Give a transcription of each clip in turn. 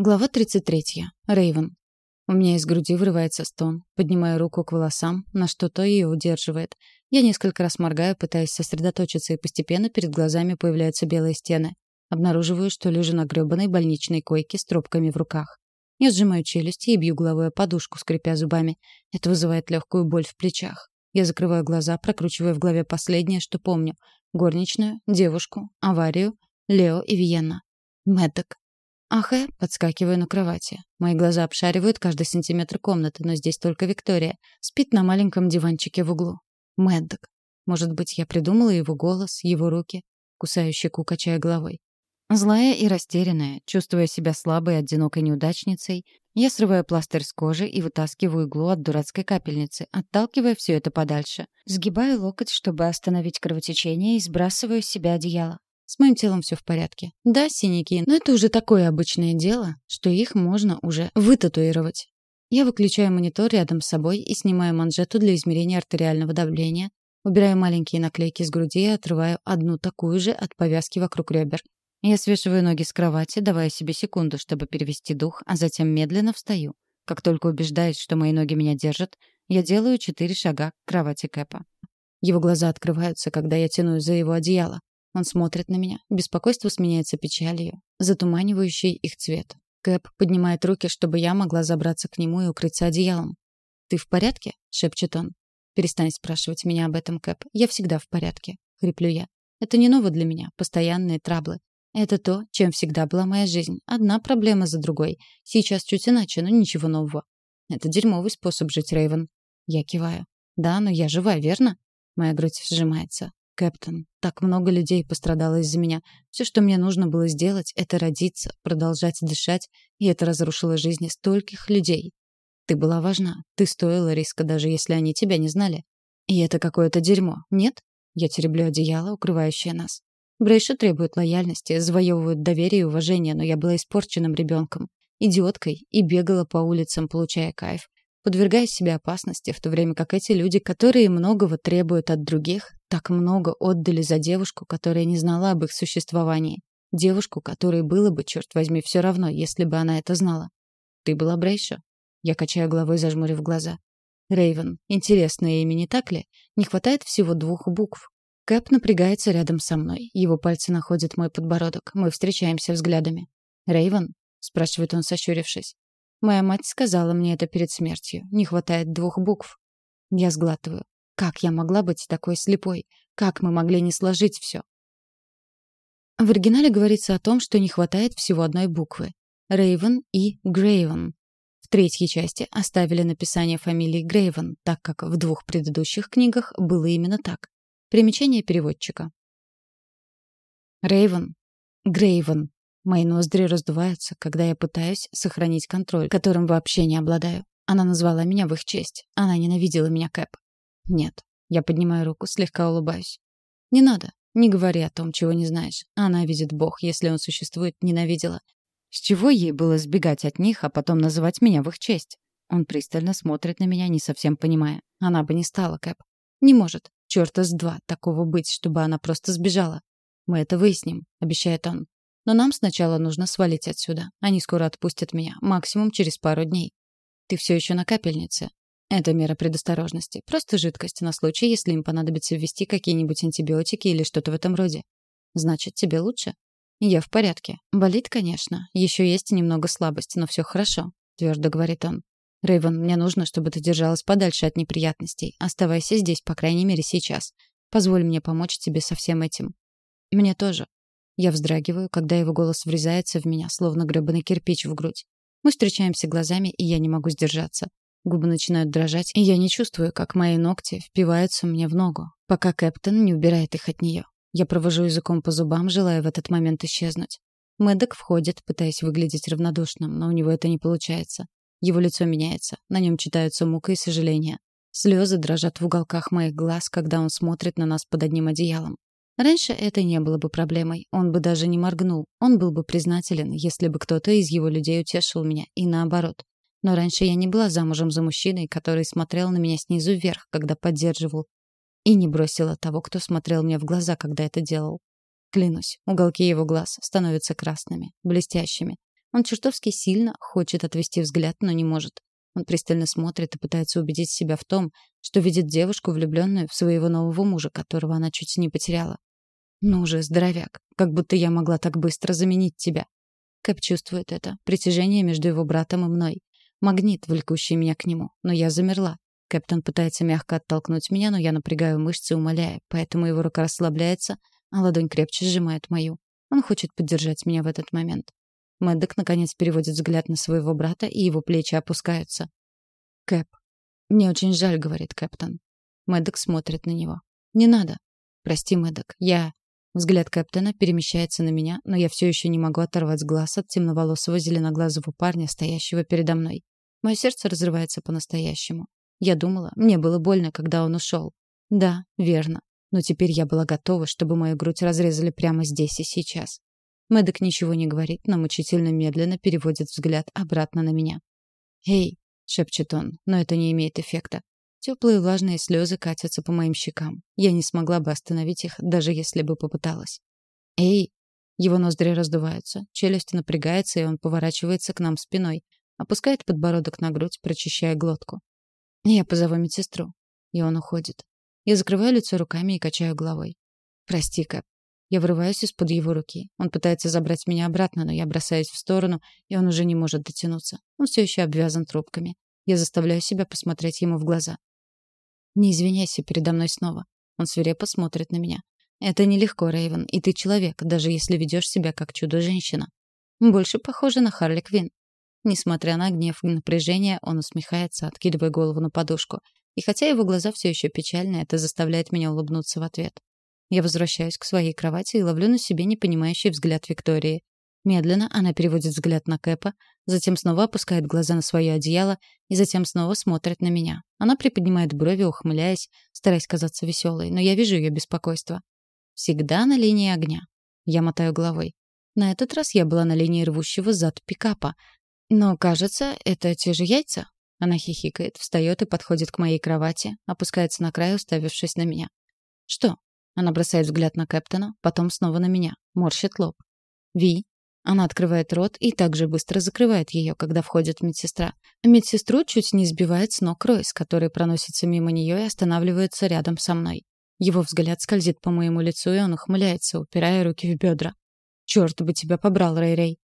Глава 33. Рейвен. У меня из груди вырывается стон. Поднимаю руку к волосам, на что то ее удерживает. Я несколько раз моргаю, пытаясь сосредоточиться, и постепенно перед глазами появляются белые стены. Обнаруживаю, что лежу на грёбаной больничной койке с трубками в руках. Я сжимаю челюсти и бью головой о подушку, скрипя зубами. Это вызывает легкую боль в плечах. Я закрываю глаза, прокручивая в голове последнее, что помню. Горничную, девушку, аварию, Лео и Виенна. Мэддок. Ахэ, подскакиваю на кровати. Мои глаза обшаривают каждый сантиметр комнаты, но здесь только Виктория. Спит на маленьком диванчике в углу. Мэддок. Может быть, я придумала его голос, его руки, кусаю щеку, качая головой. Злая и растерянная, чувствуя себя слабой и одинокой неудачницей, я срываю пластырь с кожи и вытаскиваю иглу от дурацкой капельницы, отталкивая все это подальше. Сгибаю локоть, чтобы остановить кровотечение, и сбрасываю с себя одеяло. С моим телом все в порядке. Да, синяки, но это уже такое обычное дело, что их можно уже вытатуировать. Я выключаю монитор рядом с собой и снимаю манжету для измерения артериального давления, убираю маленькие наклейки с груди и отрываю одну такую же от повязки вокруг ребер. Я свешиваю ноги с кровати, давая себе секунду, чтобы перевести дух, а затем медленно встаю. Как только убеждаюсь, что мои ноги меня держат, я делаю четыре шага к кровати Кэпа. Его глаза открываются, когда я тяну за его одеяло. Он смотрит на меня. Беспокойство сменяется печалью, затуманивающей их цвет. Кэп поднимает руки, чтобы я могла забраться к нему и укрыться одеялом. «Ты в порядке?» — шепчет он. «Перестань спрашивать меня об этом, Кэп. Я всегда в порядке», — хриплю я. «Это не ново для меня, постоянные траблы. Это то, чем всегда была моя жизнь. Одна проблема за другой. Сейчас чуть иначе, но ничего нового. Это дерьмовый способ жить, Рейвен. Я киваю. Да, но я жива, верно? Моя грудь сжимается. Кэптон, так много людей пострадало из-за меня. Все, что мне нужно было сделать, это родиться, продолжать дышать, и это разрушило жизни стольких людей. Ты была важна, ты стоила риска, даже если они тебя не знали. И это какое-то дерьмо, нет? Я тереблю одеяло, укрывающее нас. Брейша требует лояльности, завоевывают доверие и уважение, но я была испорченным ребенком, идиоткой и бегала по улицам, получая кайф подвергая себя опасности, в то время как эти люди, которые многого требуют от других, так много отдали за девушку, которая не знала об их существовании. Девушку, которой было бы, черт возьми, все равно, если бы она это знала. Ты была Брейша? Я качаю головой, зажмурив глаза. Рейвен. Интересное имя, не так ли? Не хватает всего двух букв. Кэп напрягается рядом со мной. Его пальцы находят мой подбородок. Мы встречаемся взглядами. Рейвен? спрашивает он, сощурившись. Моя мать сказала мне это перед смертью. Не хватает двух букв. Я сглатываю. Как я могла быть такой слепой? Как мы могли не сложить все? В оригинале говорится о том, что не хватает всего одной буквы. Рейвен и Грейвен. В третьей части оставили написание фамилии Грейвен, так как в двух предыдущих книгах было именно так. Примечание переводчика. Рейвен. Грейвен. Мои ноздри раздуваются, когда я пытаюсь сохранить контроль, которым вообще не обладаю. Она назвала меня в их честь. Она ненавидела меня, Кэп. Нет. Я поднимаю руку, слегка улыбаюсь. Не надо. Не говори о том, чего не знаешь. Она видит Бог, если он существует, ненавидела. С чего ей было сбегать от них, а потом называть меня в их честь? Он пристально смотрит на меня, не совсем понимая. Она бы не стала, Кэп. Не может. Чёрта с два такого быть, чтобы она просто сбежала. Мы это выясним, обещает он. Но нам сначала нужно свалить отсюда. Они скоро отпустят меня, максимум через пару дней. Ты все еще на капельнице. Это мера предосторожности. Просто жидкость на случай, если им понадобится ввести какие-нибудь антибиотики или что-то в этом роде. Значит, тебе лучше? Я в порядке. Болит, конечно. Еще есть немного слабости, но все хорошо, твердо говорит он. Рэйвен, мне нужно, чтобы ты держалась подальше от неприятностей. Оставайся здесь, по крайней мере, сейчас. Позволь мне помочь тебе со всем этим. Мне тоже. Я вздрагиваю, когда его голос врезается в меня, словно грёбаный кирпич в грудь. Мы встречаемся глазами, и я не могу сдержаться. Губы начинают дрожать, и я не чувствую, как мои ногти впиваются мне в ногу, пока Кэптон не убирает их от нее. Я провожу языком по зубам, желая в этот момент исчезнуть. Мэддок входит, пытаясь выглядеть равнодушным, но у него это не получается. Его лицо меняется, на нем читаются мука и сожаление. Слезы дрожат в уголках моих глаз, когда он смотрит на нас под одним одеялом. Раньше это не было бы проблемой. Он бы даже не моргнул. Он был бы признателен, если бы кто-то из его людей утешил меня, и наоборот. Но раньше я не была замужем за мужчиной, который смотрел на меня снизу вверх, когда поддерживал. И не бросила того, кто смотрел мне в глаза, когда это делал. Клянусь, уголки его глаз становятся красными, блестящими. Он чертовски сильно хочет отвести взгляд, но не может. Он пристально смотрит и пытается убедить себя в том, что видит девушку, влюбленную в своего нового мужа, которого она чуть не потеряла. «Ну же, здоровяк, как будто я могла так быстро заменить тебя». Кэп чувствует это, притяжение между его братом и мной. Магнит, влекущий меня к нему, но я замерла. Кэптон пытается мягко оттолкнуть меня, но я напрягаю мышцы, умоляя, поэтому его рука расслабляется, а ладонь крепче сжимает мою. Он хочет поддержать меня в этот момент. Мэддок, наконец, переводит взгляд на своего брата, и его плечи опускаются. «Кэп, мне очень жаль», — говорит Кэптон. Мэддок смотрит на него. «Не надо. Прости, Мэддок, я...» Взгляд Кэптона перемещается на меня, но я все еще не могу оторвать глаз от темноволосого зеленоглазого парня, стоящего передо мной. Мое сердце разрывается по-настоящему. Я думала, мне было больно, когда он ушел. Да, верно. Но теперь я была готова, чтобы мою грудь разрезали прямо здесь и сейчас. Мэддок ничего не говорит, но мучительно медленно переводит взгляд обратно на меня. «Эй!» — шепчет он, но это не имеет эффекта. Теплые влажные слезы катятся по моим щекам. Я не смогла бы остановить их, даже если бы попыталась. «Эй!» Его ноздри раздуваются, челюсть напрягается, и он поворачивается к нам спиной, опускает подбородок на грудь, прочищая глотку. «Я позову медсестру». И он уходит. Я закрываю лицо руками и качаю головой. «Прости, Кэп, я вырываюсь из-под его руки. Он пытается забрать меня обратно, но я бросаюсь в сторону, и он уже не может дотянуться. Он все еще обвязан трубками. Я заставляю себя посмотреть ему в глаза. «Не извиняйся передо мной снова». Он свирепо смотрит на меня. «Это нелегко, Рейвен, и ты человек, даже если ведешь себя как чудо-женщина. Больше похоже на Харли Квинн». Несмотря на гнев и напряжение, он усмехается, откидывая голову на подушку. И хотя его глаза все еще печальны, это заставляет меня улыбнуться в ответ. Я возвращаюсь к своей кровати и ловлю на себе непонимающий взгляд Виктории. Медленно она переводит взгляд на Кэпа, затем снова опускает глаза на свое одеяло и затем снова смотрит на меня. Она приподнимает брови, ухмыляясь, стараясь казаться веселой, но я вижу ее беспокойство. Всегда на линии огня. Я мотаю головой. На этот раз я была на линии рвущего зад пикапа. Но, кажется, это те же яйца. Она хихикает, встает и подходит к моей кровати, опускается на край, уставившись на меня. «Что?» Она бросает взгляд на Кэптона, потом снова на меня. Морщит лоб. «Ви?» Она открывает рот и также быстро закрывает ее, когда входит медсестра. Медсестру чуть не сбивает с ног Ройс, который проносится мимо нее и останавливается рядом со мной. Его взгляд скользит по моему лицу, и он ухмыляется, упирая руки в бедра. «Черт бы тебя побрал, Рэй-Рэй!»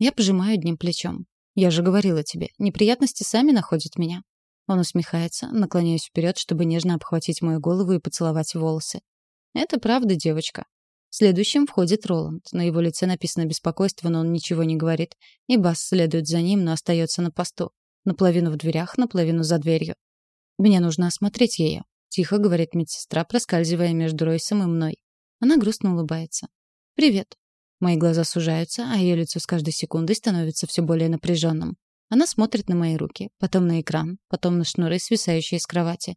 Я пожимаю одним плечом. «Я же говорила тебе, неприятности сами находят меня». Он усмехается, наклоняясь вперед, чтобы нежно обхватить мою голову и поцеловать волосы. Это правда, девочка. Следующим входит Роланд. На его лице написано беспокойство, но он ничего не говорит. И Бас следует за ним, но остается на посту. Наполовину в дверях, наполовину за дверью. «Мне нужно осмотреть ее», — тихо говорит медсестра, проскальзывая между Ройсом и мной. Она грустно улыбается. «Привет». Мои глаза сужаются, а ее лицо с каждой секундой становится все более напряженным. Она смотрит на мои руки, потом на экран, потом на шнуры, свисающие с кровати.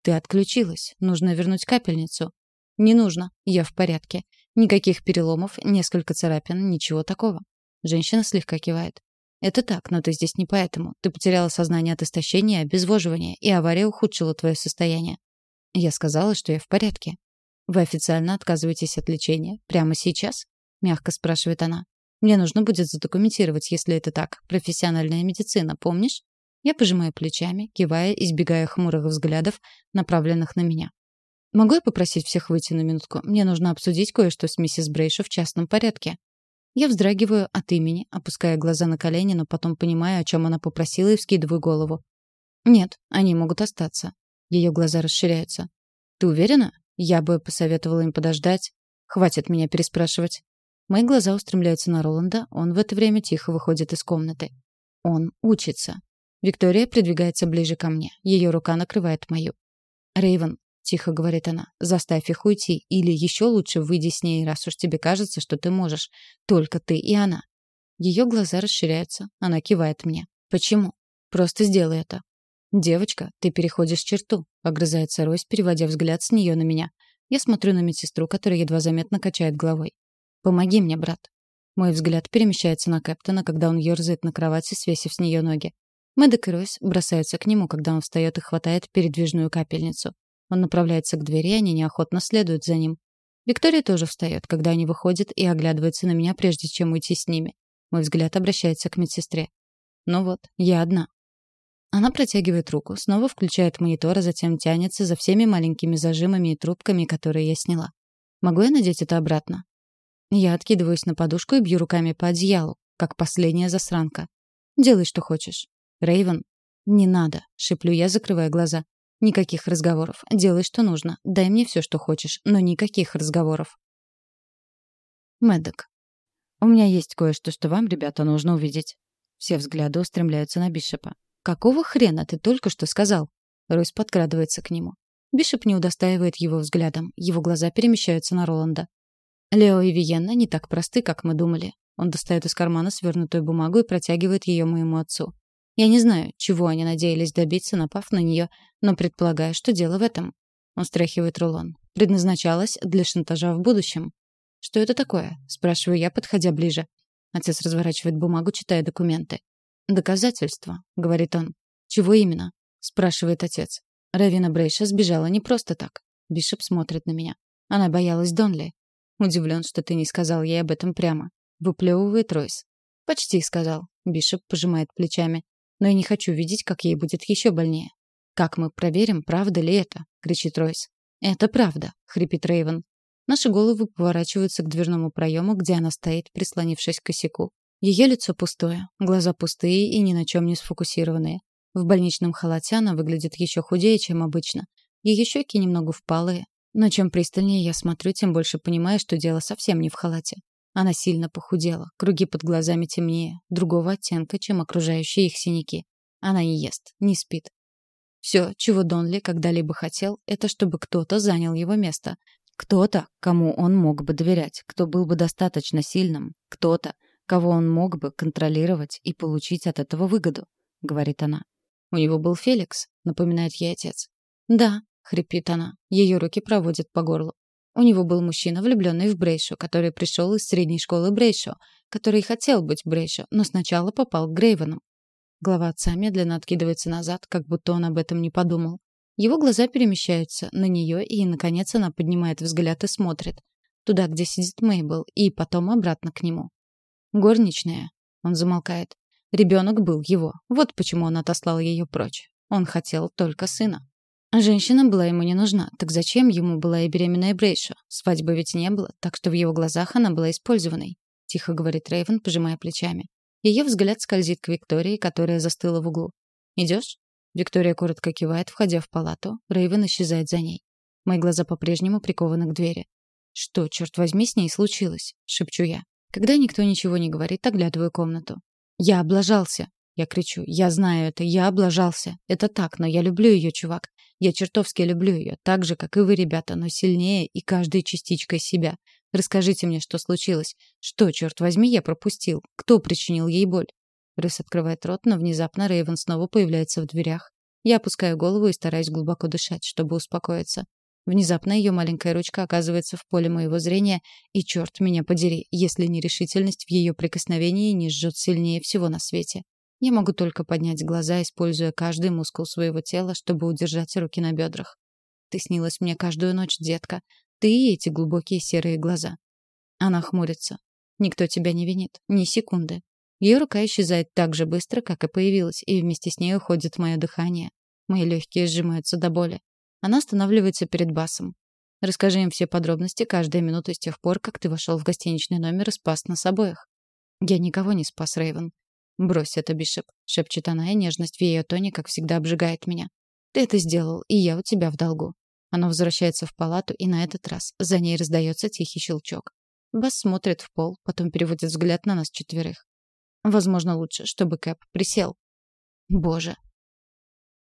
«Ты отключилась. Нужно вернуть капельницу». «Не нужно. Я в порядке. Никаких переломов, несколько царапин, ничего такого». Женщина слегка кивает. «Это так, но ты здесь не поэтому. Ты потеряла сознание от истощения, обезвоживания, и авария ухудшила твое состояние». Я сказала, что я в порядке. «Вы официально отказываетесь от лечения? Прямо сейчас?» — мягко спрашивает она. «Мне нужно будет задокументировать, если это так. Профессиональная медицина, помнишь?» Я пожимаю плечами, кивая, избегая хмурых взглядов, направленных на меня. Могу я попросить всех выйти на минутку? Мне нужно обсудить кое-что с миссис Брейшо в частном порядке. Я вздрагиваю от имени, опуская глаза на колени, но потом понимаю, о чем она попросила, и вскидываю голову. Нет, они могут остаться. Ее глаза расширяются. Ты уверена? Я бы посоветовала им подождать. Хватит меня переспрашивать. Мои глаза устремляются на Роланда, он в это время тихо выходит из комнаты. Он учится. Виктория придвигается ближе ко мне. Ее рука накрывает мою. Рейвен, тихо говорит она. Заставь их уйти, или еще лучше выйди с ней, раз уж тебе кажется, что ты можешь. Только ты и она. Ее глаза расширяются. Она кивает мне. Почему? Просто сделай это. Девочка, ты переходишь черту, огрызается Ройс, переводя взгляд с нее на меня. Я смотрю на медсестру, которая едва заметно качает головой. Помоги мне, брат. Мой взгляд перемещается на Кэптона, когда он ерзает на кровати, свесив с нее ноги. Мэддок и Ройс бросаются к нему, когда он встает и хватает передвижную капельницу. Он направляется к двери, они неохотно следуют за ним. Виктория тоже встает, когда они выходят, и оглядывается на меня, прежде чем уйти с ними. Мой взгляд обращается к медсестре. Ну вот, я одна. Она протягивает руку, снова включает монитор, а затем тянется за всеми маленькими зажимами и трубками, которые я сняла. Могу я надеть это обратно? Я откидываюсь на подушку и бью руками по одеялу, как последняя засранка. Делай, что хочешь. Рейвен, не надо, шеплю я, закрывая глаза. Никаких разговоров. Делай, что нужно. Дай мне все, что хочешь, но никаких разговоров. Мэддок. У меня есть кое-что, что вам, ребята, нужно увидеть. Все взгляды устремляются на Бишопа. «Какого хрена ты только что сказал?» Ройс подкрадывается к нему. Бишоп не удостаивает его взглядом. Его глаза перемещаются на Роланда. Лео и Виенна не так просты, как мы думали. Он достает из кармана свернутую бумагу и протягивает ее моему отцу. Я не знаю, чего они надеялись добиться, напав на нее, но предполагаю, что дело в этом. Он стряхивает рулон. Предназначалось для шантажа в будущем. «Что это такое?» — спрашиваю я, подходя ближе. Отец разворачивает бумагу, читая документы. «Доказательства», — говорит он. «Чего именно?» — спрашивает отец. Равина Брейша сбежала не просто так. Бишоп смотрит на меня. Она боялась Донли. Удивлен, что ты не сказал ей об этом прямо. Выплевывает Ройс. Почти сказал. Бишоп пожимает плечами. Но я не хочу видеть, как ей будет еще больнее. Как мы проверим, правда ли это? кричит Ройс. Это правда, хрипит Рейвен. Наши головы поворачиваются к дверному проему, где она стоит, прислонившись к косяку. Ее лицо пустое, глаза пустые и ни на чем не сфокусированные. В больничном халате она выглядит еще худее, чем обычно. Ее щеки немного впалые. Но чем пристальнее я смотрю, тем больше понимаю, что дело совсем не в халате. Она сильно похудела, круги под глазами темнее, другого оттенка, чем окружающие их синяки. Она не ест, не спит. Все, чего Донли когда-либо хотел, это чтобы кто-то занял его место. Кто-то, кому он мог бы доверять, кто был бы достаточно сильным, кто-то, кого он мог бы контролировать и получить от этого выгоду, говорит она. У него был Феликс, напоминает ей отец. Да, хрипит она. Ее руки проводят по горлу. У него был мужчина, влюбленный в Брейшо, который пришел из средней школы Брейшо, который хотел быть Брейшо, но сначала попал к Грейвенам. Глава отца медленно откидывается назад, как будто он об этом не подумал. Его глаза перемещаются на нее, и, наконец, она поднимает взгляд и смотрит. Туда, где сидит Мейбл, и потом обратно к нему. Горничная. Он замолкает. Ребенок был его. Вот почему он отослал ее прочь. Он хотел только сына. Женщина была ему не нужна, так зачем ему была и беременная Брейша? Свадьбы ведь не было, так что в его глазах она была использованной. Тихо говорит Рейвен, пожимая плечами. Ее взгляд скользит к Виктории, которая застыла в углу. «Идешь?» Виктория коротко кивает, входя в палату. Рейвен исчезает за ней. Мои глаза по-прежнему прикованы к двери. «Что, черт возьми, с ней случилось?» — шепчу я. Когда никто ничего не говорит, оглядываю комнату. «Я облажался!» Я кричу. «Я знаю это, я облажался. Это так, но я люблю ее, чувак. Я чертовски люблю ее, так же, как и вы, ребята, но сильнее и каждой частичкой себя. Расскажите мне, что случилось. Что, черт возьми, я пропустил? Кто причинил ей боль?» Рыс открывает рот, но внезапно Рейвен снова появляется в дверях. Я опускаю голову и стараюсь глубоко дышать, чтобы успокоиться. Внезапно ее маленькая ручка оказывается в поле моего зрения, и черт меня подери, если нерешительность в ее прикосновении не жжет сильнее всего на свете. Я могу только поднять глаза, используя каждый мускул своего тела, чтобы удержать руки на бедрах. Ты снилась мне каждую ночь, детка. Ты и эти глубокие серые глаза. Она хмурится. Никто тебя не винит. Ни секунды. Ее рука исчезает так же быстро, как и появилась, и вместе с ней уходит мое дыхание. Мои легкие сжимаются до боли. Она останавливается перед Басом. Расскажи им все подробности каждую минуту с тех пор, как ты вошел в гостиничный номер и спас нас обоих. Я никого не спас, Рейвен. Брось это, Бишоп, шепчет она, и нежность в ее тоне, как всегда, обжигает меня. Ты это сделал, и я у тебя в долгу. Она возвращается в палату, и на этот раз за ней раздается тихий щелчок. Бас смотрит в пол, потом переводит взгляд на нас четверых. Возможно, лучше, чтобы Кэп присел. Боже,